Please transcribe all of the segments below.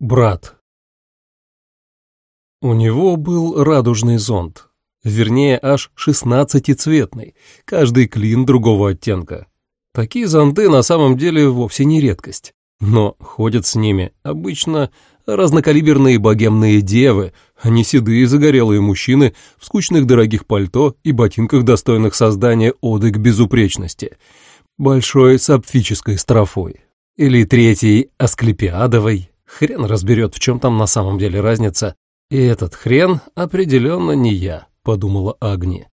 Брат. У него был радужный зонт, вернее, аж шестнадцатицветный, каждый клин другого оттенка. Такие зонты на самом деле вовсе не редкость, но ходят с ними обычно разнокалиберные богемные девы, а не седые загорелые мужчины в скучных дорогих пальто и ботинках, достойных создания оды к безупречности, большой сапфической строфой или третьей асклепиадовой. Хрен разберет, в чем там на самом деле разница. И этот хрен определенно не я, подумала Агни.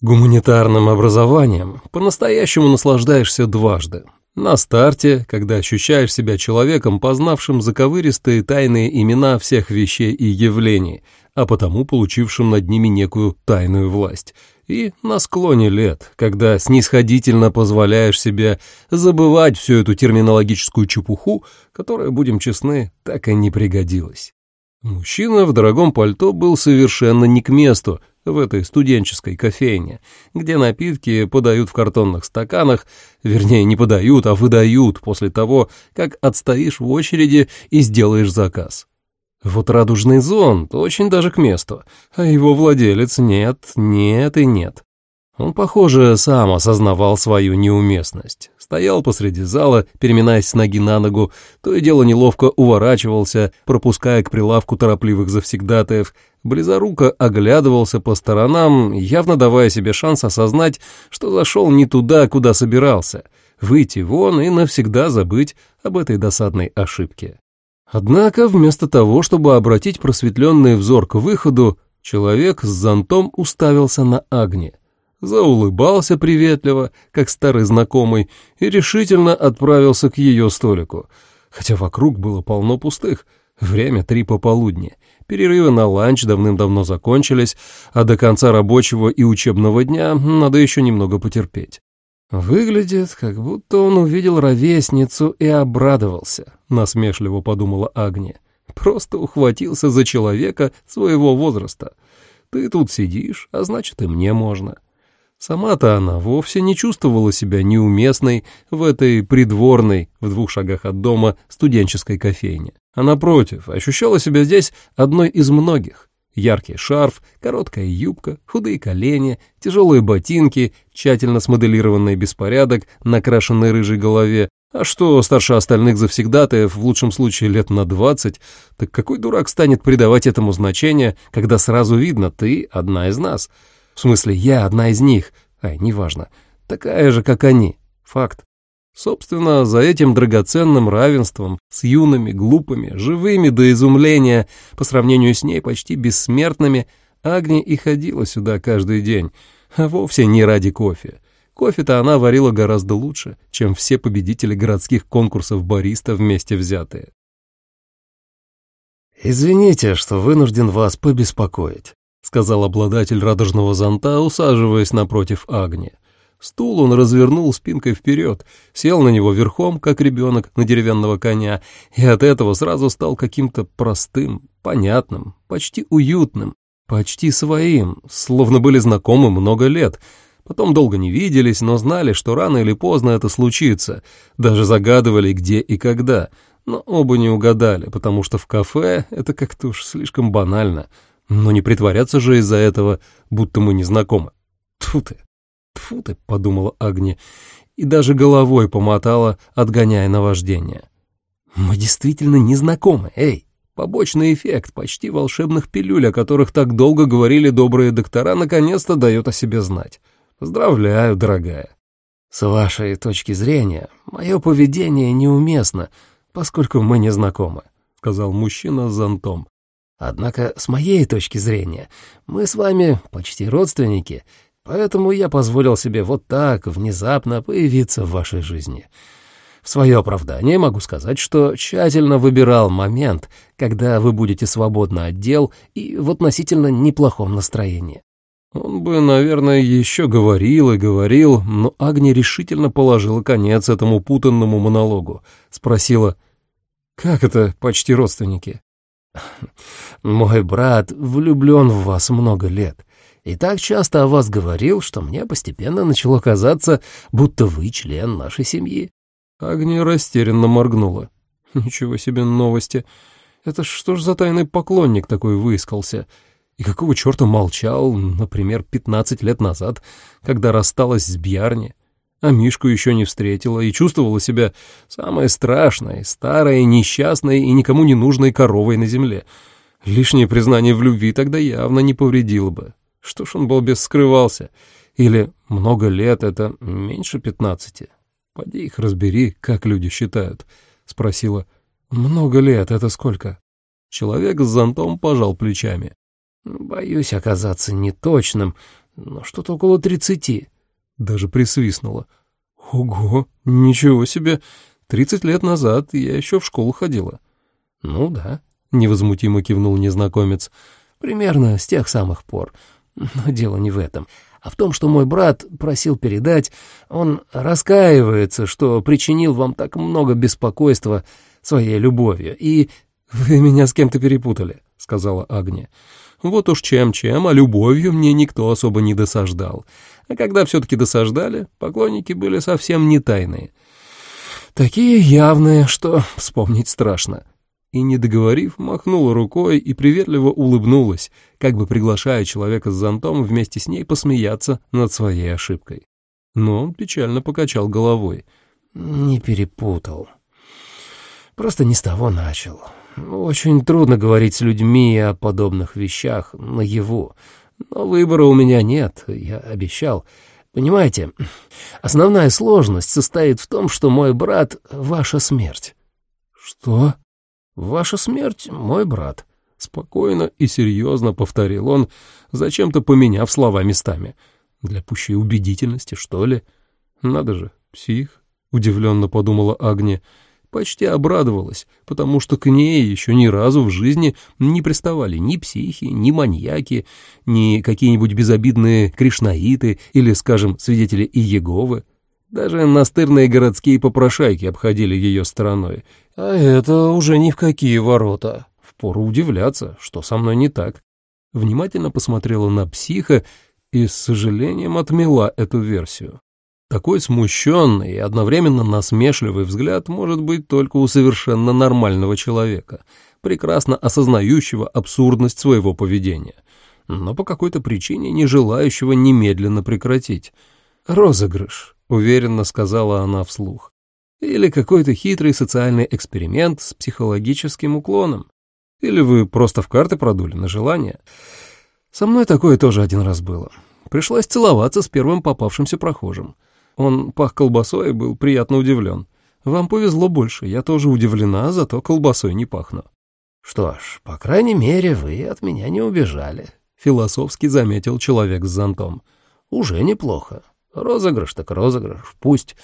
Гуманитарным образованием по-настоящему наслаждаешься дважды. На старте, когда ощущаешь себя человеком, познавшим заковыристые тайные имена всех вещей и явлений, а потому получившим над ними некую тайную власть – и на склоне лет, когда снисходительно позволяешь себе забывать всю эту терминологическую чепуху, которая, будем честны, так и не пригодилась. Мужчина в дорогом пальто был совершенно не к месту в этой студенческой кофейне, где напитки подают в картонных стаканах, вернее, не подают, а выдают после того, как отстоишь в очереди и сделаешь заказ. Вот радужный зонт очень даже к месту, а его владелец нет, нет и нет. Он, похоже, сам осознавал свою неуместность. Стоял посреди зала, переминаясь с ноги на ногу, то и дело неловко уворачивался, пропуская к прилавку торопливых завсегдатаев, близоруко оглядывался по сторонам, явно давая себе шанс осознать, что зашел не туда, куда собирался, выйти вон и навсегда забыть об этой досадной ошибке. Однако вместо того, чтобы обратить просветленный взор к выходу, человек с зонтом уставился на Агни, заулыбался приветливо, как старый знакомый, и решительно отправился к ее столику, хотя вокруг было полно пустых, время три пополудни, перерывы на ланч давным-давно закончились, а до конца рабочего и учебного дня надо еще немного потерпеть. «Выглядит, как будто он увидел ровесницу и обрадовался», — насмешливо подумала Агния. «Просто ухватился за человека своего возраста. Ты тут сидишь, а значит, и мне можно». Сама-то она вовсе не чувствовала себя неуместной в этой придворной, в двух шагах от дома, студенческой кофейне. А напротив, ощущала себя здесь одной из многих, Яркий шарф, короткая юбка, худые колени, тяжелые ботинки, тщательно смоделированный беспорядок, накрашенной рыжей голове. А что, старше остальных завсегдатаев, в лучшем случае лет на двадцать, так какой дурак станет придавать этому значение, когда сразу видно, ты одна из нас. В смысле, я одна из них. Ай, неважно. Такая же, как они. Факт. Собственно, за этим драгоценным равенством с юными, глупыми, живыми до изумления, по сравнению с ней почти бессмертными, Агни и ходила сюда каждый день, а вовсе не ради кофе. Кофе-то она варила гораздо лучше, чем все победители городских конкурсов бариста вместе взятые. «Извините, что вынужден вас побеспокоить», — сказал обладатель радужного зонта, усаживаясь напротив Агни. Стул он развернул спинкой вперед, сел на него верхом, как ребенок, на деревянного коня, и от этого сразу стал каким-то простым, понятным, почти уютным, почти своим, словно были знакомы много лет. Потом долго не виделись, но знали, что рано или поздно это случится, даже загадывали, где и когда, но оба не угадали, потому что в кафе это как-то уж слишком банально. Но не притворяться же из-за этого, будто мы не знакомы. Тут ты! Тфу ты, подумала Агни, и даже головой помотала, отгоняя наваждение. Мы действительно не знакомы, эй. Побочный эффект почти волшебных пилюль, о которых так долго говорили добрые доктора, наконец-то дает о себе знать. Поздравляю, дорогая. С вашей точки зрения, мое поведение неуместно, поскольку мы не знакомы, сказал мужчина с зонтом. Однако, с моей точки зрения, мы с вами почти родственники, Поэтому я позволил себе вот так внезапно появиться в вашей жизни. В свое оправдание могу сказать, что тщательно выбирал момент, когда вы будете свободны от дел и в относительно неплохом настроении. Он бы, наверное, еще говорил и говорил, но Агни решительно положила конец этому путанному монологу. Спросила, «Как это почти родственники?» «Мой брат влюблен в вас много лет и так часто о вас говорил, что мне постепенно начало казаться, будто вы член нашей семьи». Агния растерянно моргнула. «Ничего себе новости! Это что ж за тайный поклонник такой выискался? И какого черта молчал, например, пятнадцать лет назад, когда рассталась с Бьярни?» а Мишку еще не встретила и чувствовала себя самой страшной, старой, несчастной и никому не нужной коровой на земле. Лишнее признание в любви тогда явно не повредило бы. Что ж он, был без скрывался? Или много лет — это меньше пятнадцати? Поди их разбери, как люди считают. Спросила. Много лет — это сколько? Человек с зонтом пожал плечами. Боюсь оказаться неточным, но что-то около тридцати. Даже присвистнула. Ого, ничего себе! Тридцать лет назад я еще в школу ходила. Ну да, невозмутимо кивнул незнакомец. Примерно с тех самых пор. Но дело не в этом, а в том, что мой брат просил передать, он раскаивается, что причинил вам так много беспокойства своей любовью, и... «Вы меня с кем-то перепутали», — сказала Агния. «Вот уж чем-чем, а любовью мне никто особо не досаждал. А когда все-таки досаждали, поклонники были совсем не тайные. Такие явные, что вспомнить страшно и, не договорив, махнула рукой и приветливо улыбнулась, как бы приглашая человека с зонтом вместе с ней посмеяться над своей ошибкой. Но он печально покачал головой. «Не перепутал. Просто не с того начал. Очень трудно говорить с людьми о подобных вещах наяву, но выбора у меня нет, я обещал». Понимаете, основная сложность состоит в том, что мой брат — ваша смерть». «Что?» «Ваша смерть, мой брат», — спокойно и серьезно повторил он, зачем-то поменяв слова местами. «Для пущей убедительности, что ли?» «Надо же, псих», — удивленно подумала Агния почти обрадовалась, потому что к ней еще ни разу в жизни не приставали ни психи, ни маньяки, ни какие-нибудь безобидные кришнаиты или, скажем, свидетели Иеговы. Даже настырные городские попрошайки обходили ее стороной. А это уже ни в какие ворота. Впору удивляться, что со мной не так. Внимательно посмотрела на психа и с сожалением отмела эту версию. Такой смущенный и одновременно насмешливый взгляд может быть только у совершенно нормального человека, прекрасно осознающего абсурдность своего поведения, но по какой-то причине не желающего немедленно прекратить. Розыгрыш. — уверенно сказала она вслух. «Или какой-то хитрый социальный эксперимент с психологическим уклоном. Или вы просто в карты продули на желание. Со мной такое тоже один раз было. Пришлось целоваться с первым попавшимся прохожим. Он пах колбасой и был приятно удивлен. Вам повезло больше, я тоже удивлена, зато колбасой не пахну». «Что ж, по крайней мере, вы от меня не убежали», — философски заметил человек с зонтом. «Уже неплохо». Розыгрыш так розыгрыш, пусть.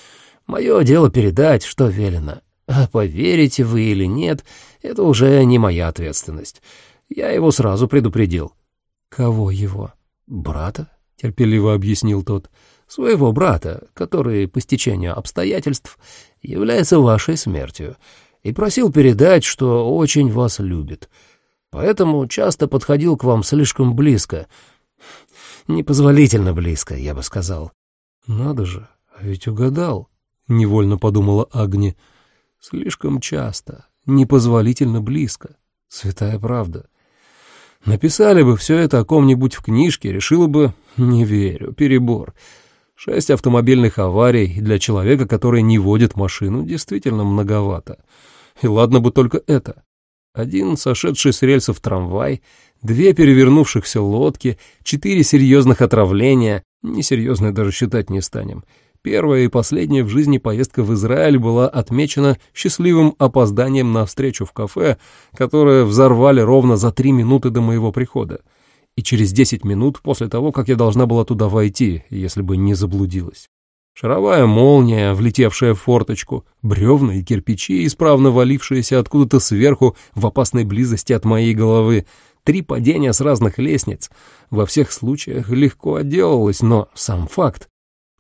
Мое дело передать, что велено. А поверите вы или нет, это уже не моя ответственность. Я его сразу предупредил». «Кого его?» «Брата», — терпеливо объяснил тот. «Своего брата, который по стечению обстоятельств является вашей смертью, и просил передать, что очень вас любит. Поэтому часто подходил к вам слишком близко». Хм, «Непозволительно близко, я бы сказал. Надо же, а ведь угадал, невольно подумала Агни. Слишком часто, непозволительно близко. Святая правда. Написали бы все это о ком-нибудь в книжке, решила бы, не верю, перебор. Шесть автомобильных аварий для человека, который не водит машину, действительно многовато. И ладно бы только это. Один сошедший с рельсов трамвай, две перевернувшихся лодки, четыре серьезных отравления, несерьезные даже считать не станем. Первая и последняя в жизни поездка в Израиль была отмечена счастливым опозданием на встречу в кафе, которое взорвали ровно за три минуты до моего прихода, и через десять минут после того, как я должна была туда войти, если бы не заблудилась. Шаровая молния, влетевшая в форточку, бревна и кирпичи, исправно валившиеся откуда-то сверху в опасной близости от моей головы, Три падения с разных лестниц. Во всех случаях легко отделалась, но сам факт.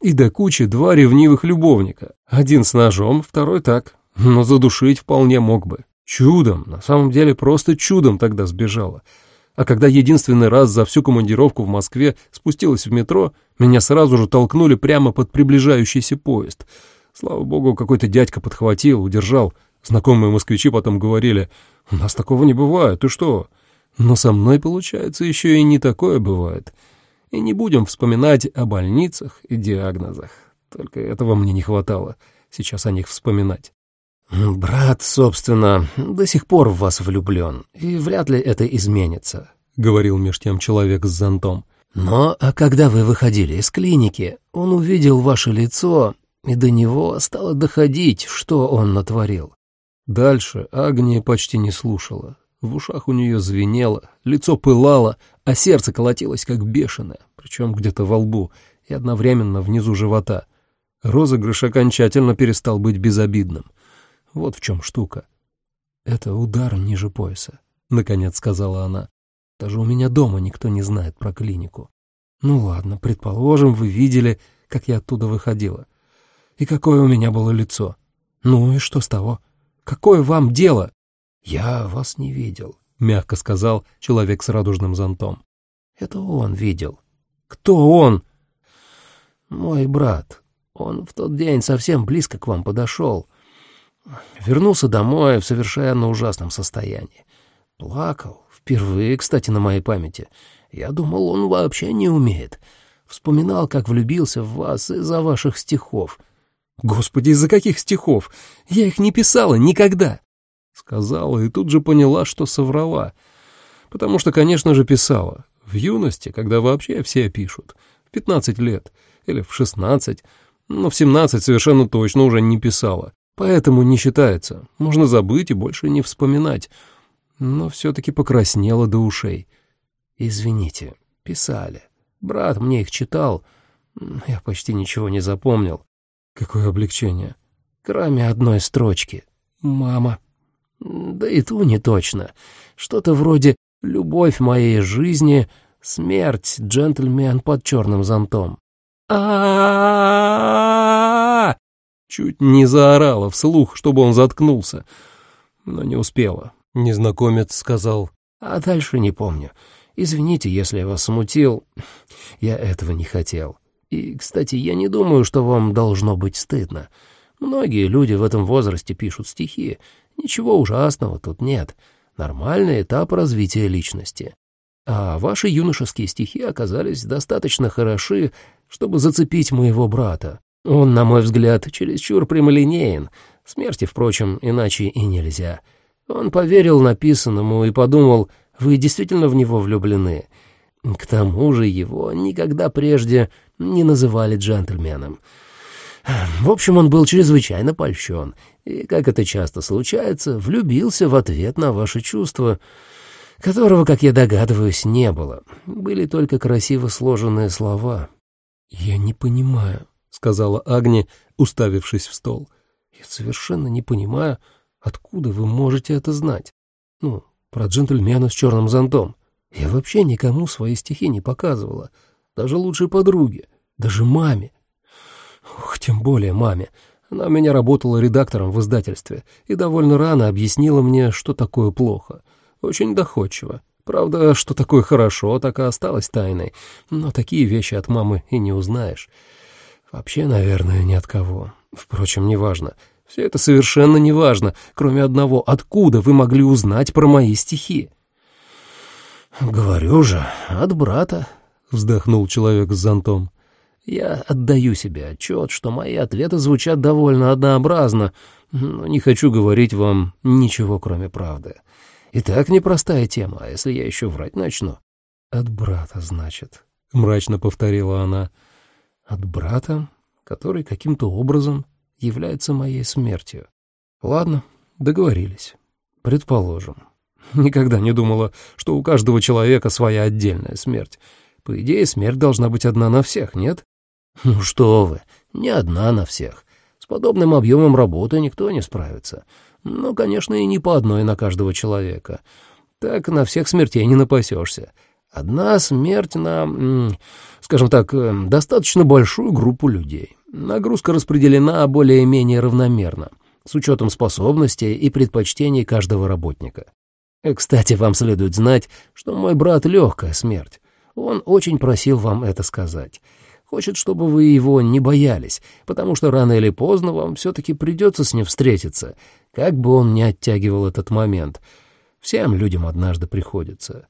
И до кучи два ревнивых любовника. Один с ножом, второй так. Но задушить вполне мог бы. Чудом, на самом деле просто чудом тогда сбежала. А когда единственный раз за всю командировку в Москве спустилась в метро, меня сразу же толкнули прямо под приближающийся поезд. Слава богу, какой-то дядька подхватил, удержал. Знакомые москвичи потом говорили, «У нас такого не бывает, ты что?» Но со мной, получается, еще и не такое бывает. И не будем вспоминать о больницах и диагнозах. Только этого мне не хватало сейчас о них вспоминать. «Брат, собственно, до сих пор в вас влюблен, и вряд ли это изменится», — говорил меж тем человек с зонтом. «Но а когда вы выходили из клиники, он увидел ваше лицо, и до него стало доходить, что он натворил». Дальше Агния почти не слушала. В ушах у нее звенело, лицо пылало, а сердце колотилось как бешеное, причем где-то во лбу и одновременно внизу живота. Розыгрыш окончательно перестал быть безобидным. Вот в чем штука. «Это удар ниже пояса», — наконец сказала она. «Даже у меня дома никто не знает про клинику. Ну ладно, предположим, вы видели, как я оттуда выходила. И какое у меня было лицо. Ну и что с того? Какое вам дело?» «Я вас не видел», — мягко сказал человек с радужным зонтом. «Это он видел». «Кто он?» «Мой брат. Он в тот день совсем близко к вам подошел. Вернулся домой в совершенно ужасном состоянии. Плакал. Впервые, кстати, на моей памяти. Я думал, он вообще не умеет. Вспоминал, как влюбился в вас из-за ваших стихов». «Господи, из-за каких стихов? Я их не писала никогда!» Сказала и тут же поняла, что соврала. Потому что, конечно же, писала. В юности, когда вообще все пишут. В 15 лет. Или в 16. Но в 17 совершенно точно уже не писала. Поэтому не считается. Можно забыть и больше не вспоминать. Но все-таки покраснела до ушей. «Извините, писали. Брат мне их читал. Я почти ничего не запомнил». «Какое облегчение?» «Кроме одной строчки. Мама» да и ту не точно. Что-то вроде «любовь моей жизни», «смерть, джентльмен под черным зонтом». а Чуть не заорала вслух, чтобы он заткнулся, но не успела. Незнакомец сказал «А дальше не помню. Извините, если я вас смутил. Я этого не хотел. И, кстати, я не думаю, что вам должно быть стыдно». Многие люди в этом возрасте пишут стихи. Ничего ужасного тут нет. Нормальный этап развития личности. А ваши юношеские стихи оказались достаточно хороши, чтобы зацепить моего брата. Он, на мой взгляд, чересчур прямолинеен. Смерти, впрочем, иначе и нельзя. Он поверил написанному и подумал, вы действительно в него влюблены. К тому же его никогда прежде не называли джентльменом. В общем, он был чрезвычайно польщен и, как это часто случается, влюбился в ответ на ваши чувства, которого, как я догадываюсь, не было. Были только красиво сложенные слова. «Я не понимаю», — сказала Агни, уставившись в стол. «Я совершенно не понимаю, откуда вы можете это знать. Ну, про джентльмена с черным зонтом. Я вообще никому свои стихи не показывала, даже лучшей подруге, даже маме, Ух, тем более маме. Она меня работала редактором в издательстве и довольно рано объяснила мне, что такое плохо. Очень доходчиво. Правда, что такое хорошо, так и осталось тайной. Но такие вещи от мамы и не узнаешь. Вообще, наверное, ни от кого. Впрочем, неважно. Все это совершенно неважно, кроме одного. Откуда вы могли узнать про мои стихи? «Говорю же, от брата», — вздохнул человек с зонтом. Я отдаю себе отчет, что мои ответы звучат довольно однообразно, но не хочу говорить вам ничего, кроме правды. И так непростая тема, а если я еще врать начну? От брата, значит, — мрачно повторила она. От брата, который каким-то образом является моей смертью. Ладно, договорились. Предположим. Никогда не думала, что у каждого человека своя отдельная смерть. По идее, смерть должна быть одна на всех, нет? Ну что вы, не одна на всех. С подобным объемом работы никто не справится. Ну, конечно, и не по одной на каждого человека. Так на всех смертей не напасешься. Одна смерть на, скажем так, э, достаточно большую группу людей. Нагрузка распределена более-менее равномерно, с учетом способностей и предпочтений каждого работника. Э, кстати, вам следует знать, что мой брат — легкая смерть. Он очень просил вам это сказать. Хочет, чтобы вы его не боялись, потому что рано или поздно вам все-таки придется с ним встретиться, как бы он ни оттягивал этот момент. Всем людям однажды приходится».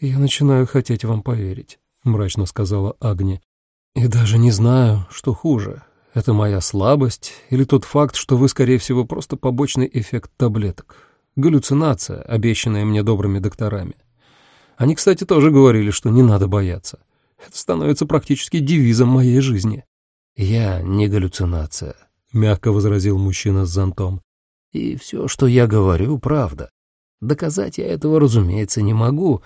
«Я начинаю хотеть вам поверить», — мрачно сказала Агни. «И даже не знаю, что хуже. Это моя слабость или тот факт, что вы, скорее всего, просто побочный эффект таблеток. Галлюцинация, обещанная мне добрыми докторами. Они, кстати, тоже говорили, что не надо бояться». Это становится практически девизом моей жизни. «Я не галлюцинация», — мягко возразил мужчина с зонтом. «И все, что я говорю, правда. Доказать я этого, разумеется, не могу.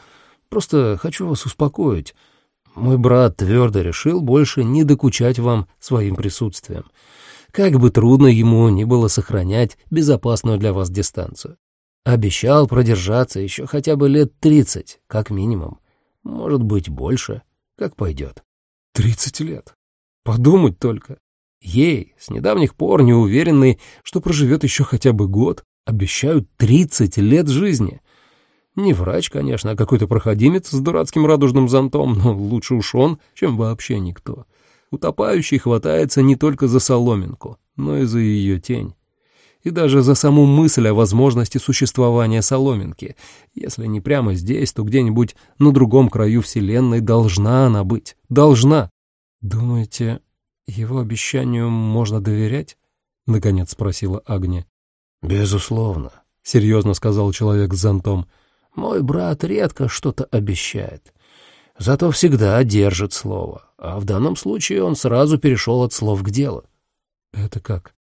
Просто хочу вас успокоить. Мой брат твердо решил больше не докучать вам своим присутствием. Как бы трудно ему ни было сохранять безопасную для вас дистанцию. Обещал продержаться еще хотя бы лет тридцать, как минимум. Может быть, больше. Как пойдет? Тридцать лет. Подумать только. Ей, с недавних пор неуверенной, что проживет еще хотя бы год, обещают тридцать лет жизни. Не врач, конечно, а какой-то проходимец с дурацким радужным зонтом, но лучше уж он, чем вообще никто. Утопающий хватается не только за соломинку, но и за ее тень и даже за саму мысль о возможности существования соломинки. Если не прямо здесь, то где-нибудь на другом краю Вселенной должна она быть. Должна. «Думаете, его обещанию можно доверять?» — наконец спросила Агния. «Безусловно», — серьезно сказал человек с зонтом. «Мой брат редко что-то обещает. Зато всегда держит слово. А в данном случае он сразу перешел от слов к делу». «Это как?»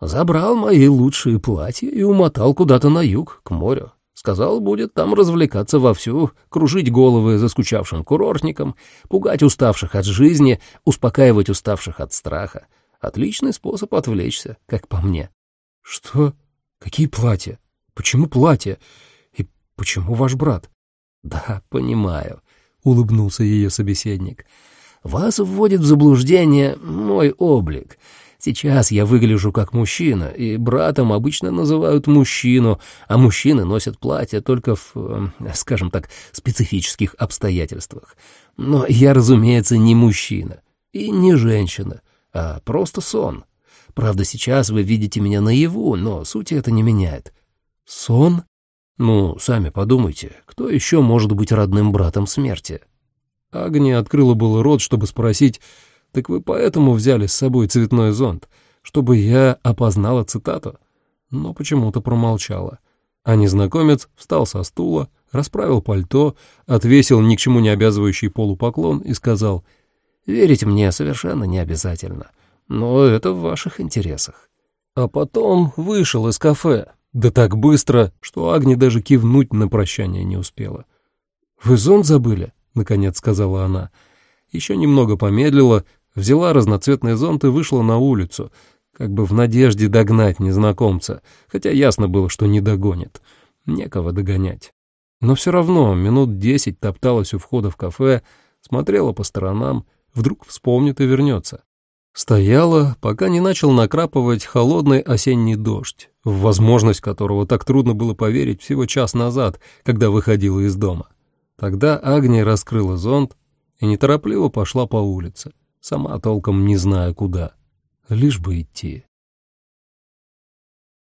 Забрал мои лучшие платья и умотал куда-то на юг, к морю. Сказал, будет там развлекаться вовсю, кружить головы заскучавшим курортникам, пугать уставших от жизни, успокаивать уставших от страха. Отличный способ отвлечься, как по мне. — Что? Какие платья? Почему платья? И почему ваш брат? — Да, понимаю, — улыбнулся ее собеседник. — Вас вводит в заблуждение мой облик. — Сейчас я выгляжу как мужчина, и братом обычно называют мужчину, а мужчины носят платья только в, э, скажем так, специфических обстоятельствах. Но я, разумеется, не мужчина и не женщина, а просто сон. Правда, сейчас вы видите меня наяву, но сути это не меняет. Сон? Ну, сами подумайте, кто еще может быть родным братом смерти? Агния открыла было рот, чтобы спросить, так вы поэтому взяли с собой цветной зонт, чтобы я опознала цитату?» Но почему-то промолчала. А незнакомец встал со стула, расправил пальто, отвесил ни к чему не обязывающий полупоклон и сказал, «Верить мне совершенно не обязательно, но это в ваших интересах». А потом вышел из кафе, да так быстро, что Агни даже кивнуть на прощание не успела. «Вы зонт забыли?» — наконец сказала она. Еще немного помедлила, взяла разноцветный зонт и вышла на улицу, как бы в надежде догнать незнакомца, хотя ясно было, что не догонит. Некого догонять. Но все равно минут десять топталась у входа в кафе, смотрела по сторонам, вдруг вспомнит и вернется. Стояла, пока не начал накрапывать холодный осенний дождь, в возможность которого так трудно было поверить всего час назад, когда выходила из дома. Тогда Агния раскрыла зонт и неторопливо пошла по улице сама толком не зная куда. Лишь бы идти.